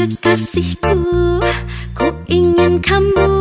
kekasihku. Ku ingin kamu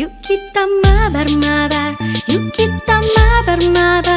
Yuk kita mabar-mabar Yuk kita mabar-mabar